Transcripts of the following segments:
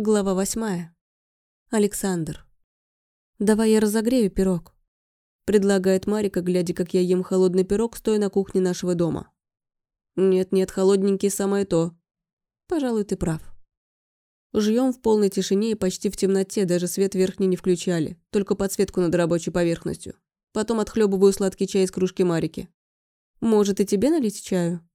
Глава восьмая. Александр. «Давай я разогрею пирог», – предлагает Марика, глядя, как я ем холодный пирог, стоя на кухне нашего дома. «Нет-нет, холодненький самое то». «Пожалуй, ты прав». Жьем в полной тишине и почти в темноте, даже свет верхний не включали, только подсветку над рабочей поверхностью. Потом отхлебываю сладкий чай из кружки Марики. «Может, и тебе налить чаю?»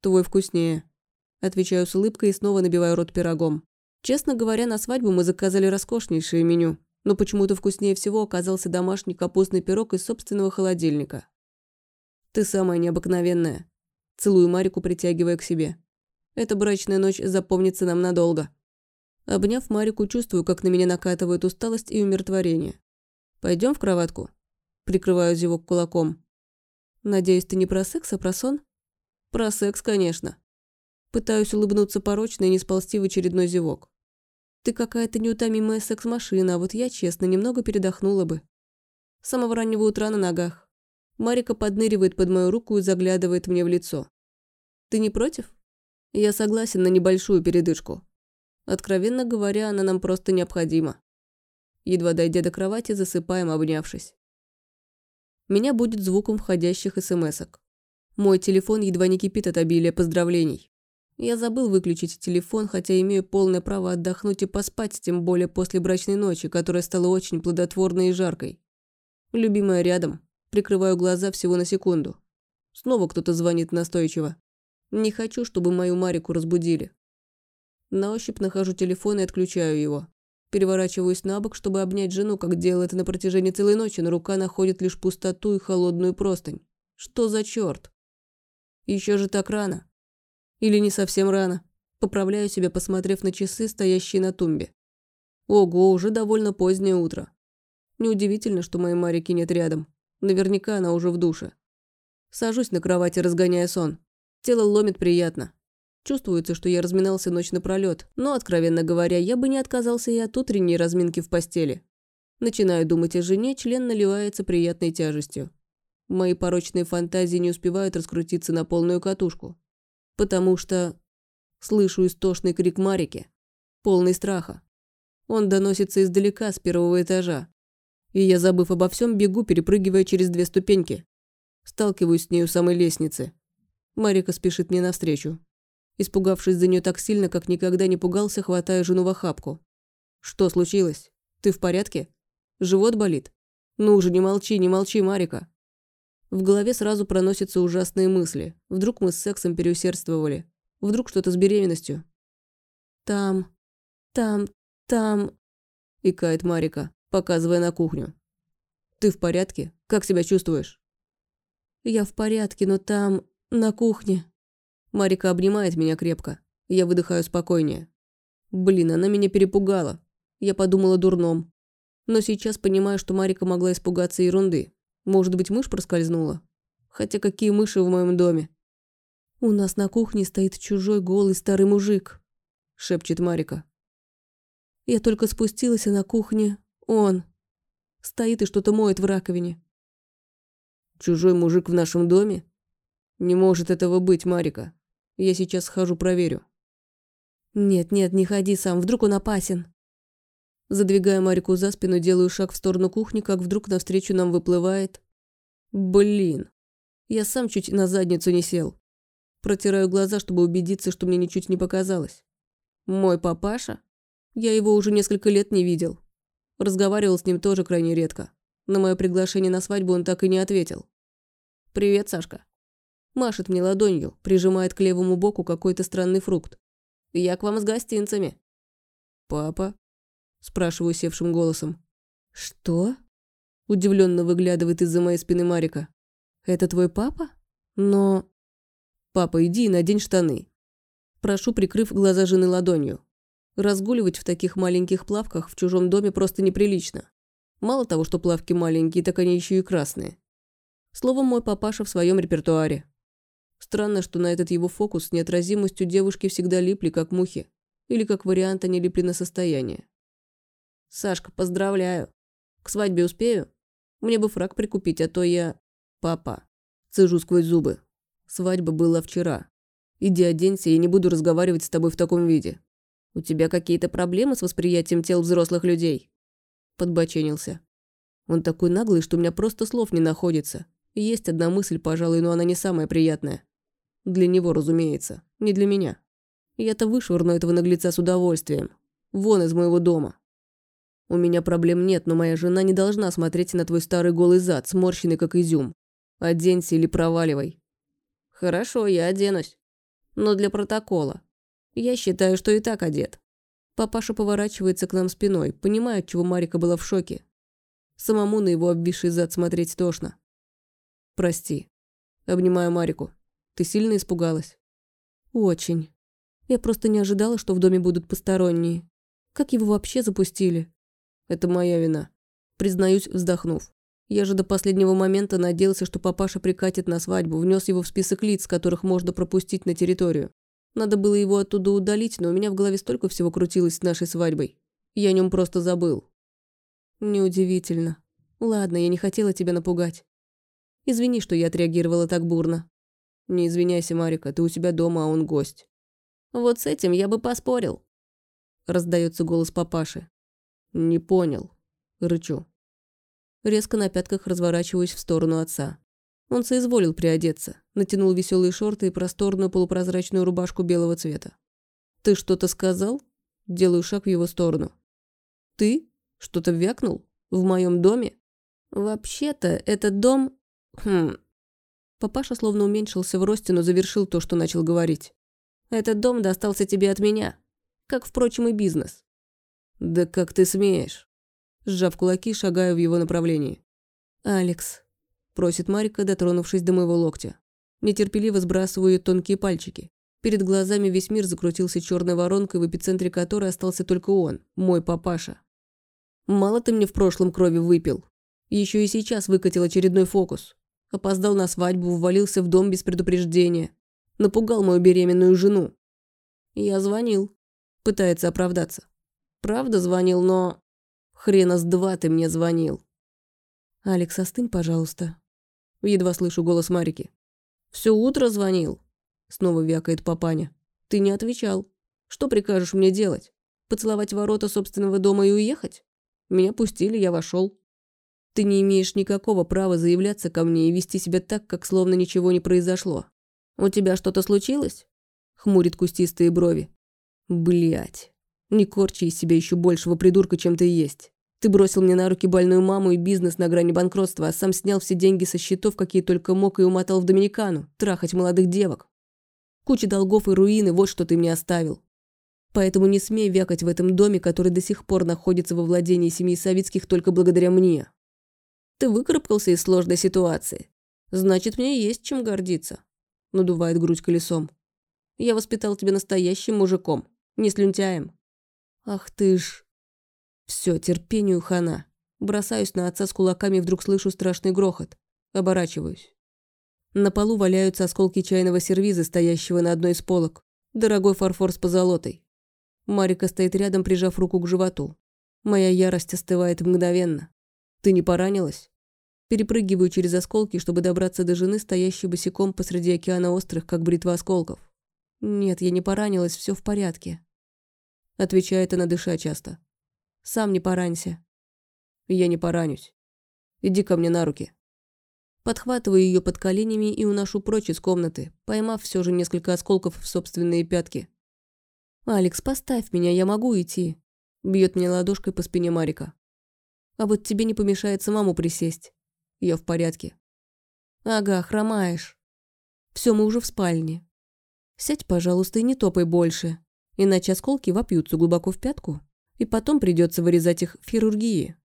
«Твой вкуснее», – отвечаю с улыбкой и снова набиваю рот пирогом. Честно говоря, на свадьбу мы заказали роскошнейшее меню, но почему-то вкуснее всего оказался домашний капустный пирог из собственного холодильника. «Ты самая необыкновенная», – целую Марику, притягивая к себе. «Эта брачная ночь запомнится нам надолго». Обняв Марику, чувствую, как на меня накатывает усталость и умиротворение. Пойдем в кроватку?» Прикрываю зевок кулаком. «Надеюсь, ты не про секс, а про сон?» «Про секс, конечно». Пытаюсь улыбнуться порочно и не сползти в очередной зевок. Ты какая-то неутомимая секс-машина, а вот я, честно, немного передохнула бы. С самого раннего утра на ногах. Марика подныривает под мою руку и заглядывает мне в лицо. Ты не против? Я согласен на небольшую передышку. Откровенно говоря, она нам просто необходима. Едва дойдя до кровати, засыпаем, обнявшись. Меня будет звуком входящих смс-ок. Мой телефон едва не кипит от обилия поздравлений. Я забыл выключить телефон, хотя имею полное право отдохнуть и поспать, тем более после брачной ночи, которая стала очень плодотворной и жаркой. Любимая рядом. Прикрываю глаза всего на секунду. Снова кто-то звонит настойчиво. Не хочу, чтобы мою Марику разбудили. На ощупь нахожу телефон и отключаю его. Переворачиваюсь на бок, чтобы обнять жену, как делал это на протяжении целой ночи, но рука находит лишь пустоту и холодную простынь. Что за черт? Еще же так рано. Или не совсем рано. Поправляю себя, посмотрев на часы, стоящие на тумбе. Ого, уже довольно позднее утро. Неудивительно, что моей Марики нет рядом. Наверняка она уже в душе. Сажусь на кровати, разгоняя сон. Тело ломит приятно. Чувствуется, что я разминался ночь напролёт, но, откровенно говоря, я бы не отказался и от утренней разминки в постели. Начинаю думать о жене, член наливается приятной тяжестью. Мои порочные фантазии не успевают раскрутиться на полную катушку потому что слышу истошный крик Марики, полный страха. Он доносится издалека, с первого этажа. И я, забыв обо всем, бегу, перепрыгивая через две ступеньки. Сталкиваюсь с ней у самой лестницы. Марика спешит мне навстречу. Испугавшись за нее так сильно, как никогда не пугался, хватая жену в охапку. «Что случилось? Ты в порядке? Живот болит? Ну уже не молчи, не молчи, Марика!» В голове сразу проносятся ужасные мысли. Вдруг мы с сексом переусердствовали. Вдруг что-то с беременностью. «Там, там, там...» – икает Марика, показывая на кухню. «Ты в порядке? Как себя чувствуешь?» «Я в порядке, но там, на кухне...» Марика обнимает меня крепко. Я выдыхаю спокойнее. Блин, она меня перепугала. Я подумала дурном. Но сейчас понимаю, что Марика могла испугаться ерунды. Может быть, мышь проскользнула? Хотя какие мыши в моем доме? «У нас на кухне стоит чужой голый старый мужик», — шепчет Марика. Я только спустилась, и на кухне он стоит и что-то моет в раковине. «Чужой мужик в нашем доме? Не может этого быть, Марика. Я сейчас схожу проверю». «Нет, нет, не ходи сам, вдруг он опасен». Задвигая Марику за спину, делаю шаг в сторону кухни, как вдруг навстречу нам выплывает... Блин. Я сам чуть на задницу не сел. Протираю глаза, чтобы убедиться, что мне ничуть не показалось. Мой папаша? Я его уже несколько лет не видел. Разговаривал с ним тоже крайне редко. На мое приглашение на свадьбу он так и не ответил. «Привет, Сашка». Машет мне ладонью, прижимает к левому боку какой-то странный фрукт. «Я к вам с гостинцами». «Папа?» Спрашиваю севшим голосом. «Что?» Удивленно выглядывает из-за моей спины Марика. «Это твой папа? Но...» «Папа, иди и надень штаны». Прошу, прикрыв глаза жены ладонью. Разгуливать в таких маленьких плавках в чужом доме просто неприлично. Мало того, что плавки маленькие, так они еще и красные. Словом, мой папаша в своем репертуаре. Странно, что на этот его фокус с неотразимостью девушки всегда липли, как мухи. Или, как вариант, они липли на состояние. «Сашка, поздравляю. К свадьбе успею? Мне бы фраг прикупить, а то я...» «Папа». Цежу сквозь зубы. Свадьба была вчера. Иди оденься, я не буду разговаривать с тобой в таком виде. «У тебя какие-то проблемы с восприятием тел взрослых людей?» Подбоченился. Он такой наглый, что у меня просто слов не находится. Есть одна мысль, пожалуй, но она не самая приятная. Для него, разумеется, не для меня. Я-то вышвырну этого наглеца с удовольствием. Вон из моего дома. У меня проблем нет, но моя жена не должна смотреть на твой старый голый зад, сморщенный как изюм. Оденься или проваливай. Хорошо, я оденусь. Но для протокола. Я считаю, что и так одет. Папаша поворачивается к нам спиной, понимает, чего Марика была в шоке. Самому на его обвисший зад смотреть тошно. Прости. Обнимаю Марику. Ты сильно испугалась? Очень. Я просто не ожидала, что в доме будут посторонние. Как его вообще запустили? Это моя вина. Признаюсь, вздохнув. Я же до последнего момента надеялся, что папаша прикатит на свадьбу, внес его в список лиц, которых можно пропустить на территорию. Надо было его оттуда удалить, но у меня в голове столько всего крутилось с нашей свадьбой. Я о нем просто забыл. Неудивительно. Ладно, я не хотела тебя напугать. Извини, что я отреагировала так бурно. Не извиняйся, Марика, ты у себя дома, а он гость. Вот с этим я бы поспорил. Раздается голос папаши. «Не понял». Рычу. Резко на пятках разворачиваюсь в сторону отца. Он соизволил приодеться, натянул веселые шорты и просторную полупрозрачную рубашку белого цвета. «Ты что-то сказал?» Делаю шаг в его сторону. «Ты? Что-то вякнул? В моем доме?» «Вообще-то, этот дом...» «Хм...» Папаша словно уменьшился в росте, но завершил то, что начал говорить. «Этот дом достался тебе от меня. Как, впрочем, и бизнес. «Да как ты смеешь?» Сжав кулаки, шагаю в его направлении. «Алекс», – просит Марика, дотронувшись до моего локтя. Нетерпеливо сбрасываю тонкие пальчики. Перед глазами весь мир закрутился черной воронкой, в эпицентре которой остался только он, мой папаша. «Мало ты мне в прошлом крови выпил. Еще и сейчас выкатил очередной фокус. Опоздал на свадьбу, ввалился в дом без предупреждения. Напугал мою беременную жену. Я звонил. Пытается оправдаться. Правда звонил, но... Хрена с два ты мне звонил. Алекс, остынь, пожалуйста. Едва слышу голос Марики. Все утро звонил. Снова вякает папаня. Ты не отвечал. Что прикажешь мне делать? Поцеловать ворота собственного дома и уехать? Меня пустили, я вошел. Ты не имеешь никакого права заявляться ко мне и вести себя так, как словно ничего не произошло. У тебя что-то случилось? Хмурит кустистые брови. Блять. Не корчи из себя еще большего придурка, чем ты есть. Ты бросил мне на руки больную маму и бизнес на грани банкротства, а сам снял все деньги со счетов, какие только мог, и умотал в Доминикану, трахать молодых девок. Куча долгов и руины, вот что ты мне оставил. Поэтому не смей вякать в этом доме, который до сих пор находится во владении семьи Савицких только благодаря мне. Ты выкарабкался из сложной ситуации. Значит, мне есть чем гордиться. Надувает грудь колесом. Я воспитал тебя настоящим мужиком, не слюнтяем. Ах ты ж... Все, терпению хана. Бросаюсь на отца с кулаками, вдруг слышу страшный грохот. Оборачиваюсь. На полу валяются осколки чайного сервиза, стоящего на одной из полок. Дорогой фарфор с позолотой. Марика стоит рядом, прижав руку к животу. Моя ярость остывает мгновенно. Ты не поранилась? Перепрыгиваю через осколки, чтобы добраться до жены, стоящей босиком посреди океана острых, как бритва осколков. Нет, я не поранилась, все в порядке. Отвечает она, дыша часто. Сам не поранься. Я не поранюсь. Иди ко мне на руки. Подхватываю ее под коленями и уношу прочь из комнаты, поймав все же несколько осколков в собственные пятки. «Алекс, поставь меня, я могу идти», – бьет мне ладошкой по спине Марика. «А вот тебе не помешает самому присесть. Я в порядке». «Ага, хромаешь. Все, мы уже в спальне. Сядь, пожалуйста, и не топай больше иначе осколки вопьются глубоко в пятку, и потом придется вырезать их в хирургии.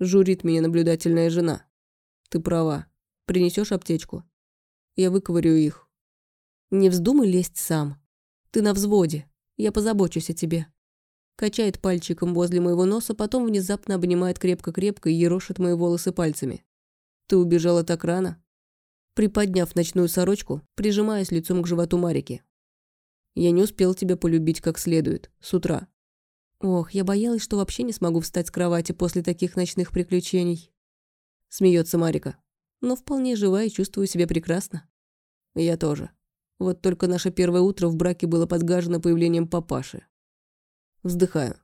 Журит меня наблюдательная жена. Ты права. Принесешь аптечку? Я выковырю их. Не вздумай лезть сам. Ты на взводе. Я позабочусь о тебе. Качает пальчиком возле моего носа, потом внезапно обнимает крепко-крепко и ерошит мои волосы пальцами. Ты убежала так рано? Приподняв ночную сорочку, прижимаясь лицом к животу Марики. Я не успел тебя полюбить как следует, с утра. Ох, я боялась, что вообще не смогу встать с кровати после таких ночных приключений. Смеется Марика. Но вполне жива и чувствую себя прекрасно. Я тоже. Вот только наше первое утро в браке было подгажено появлением папаши. Вздыхаю.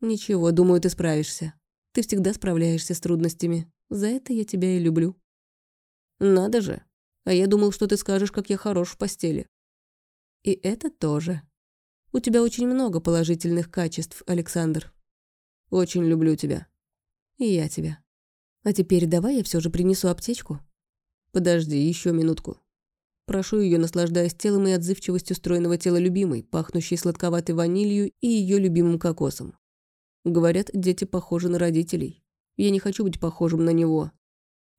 Ничего, думаю, ты справишься. Ты всегда справляешься с трудностями. За это я тебя и люблю. Надо же. А я думал, что ты скажешь, как я хорош в постели. И это тоже. У тебя очень много положительных качеств, Александр. Очень люблю тебя. И я тебя. А теперь давай я все же принесу аптечку. Подожди еще минутку. Прошу ее, наслаждаясь телом и отзывчивостью стройного тела любимой, пахнущей сладковатой ванилью и ее любимым кокосом. Говорят, дети похожи на родителей. Я не хочу быть похожим на него.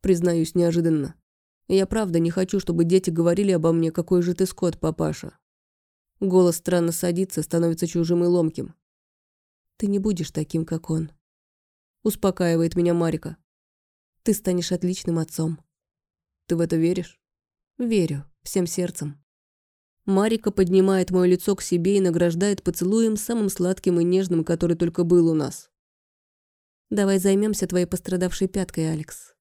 Признаюсь неожиданно. Я правда не хочу, чтобы дети говорили обо мне, какой же ты скот, папаша. Голос странно садится, становится чужим и ломким. Ты не будешь таким, как он. Успокаивает меня Марика. Ты станешь отличным отцом. Ты в это веришь? Верю, всем сердцем. Марика поднимает мое лицо к себе и награждает поцелуем самым сладким и нежным, который только был у нас. Давай займемся твоей пострадавшей пяткой, Алекс.